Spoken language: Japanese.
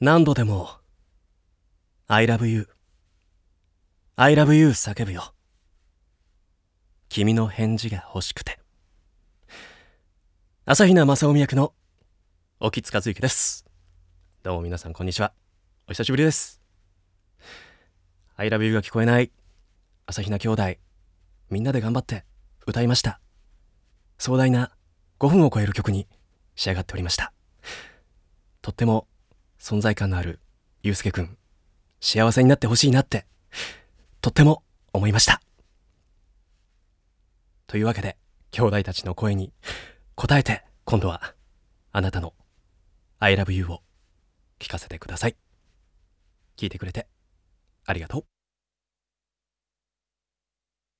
何度でも。I love you. I love you 叫ぶよ。君の返事が欲しくて。朝比奈正臣役の沖塚和之です。どうも皆さんこんにちは。お久しぶりです。I love you が聞こえない。朝比奈兄弟。みんなで頑張って。歌いました。壮大な5分を超える曲に仕上がっておりました。とっても存在感のあるゆうすけくん、幸せになってほしいなって、とっても思いました。というわけで、兄弟たちの声に応えて、今度は、あなたの I love you を聞かせてください。聞いてくれて、ありがとう。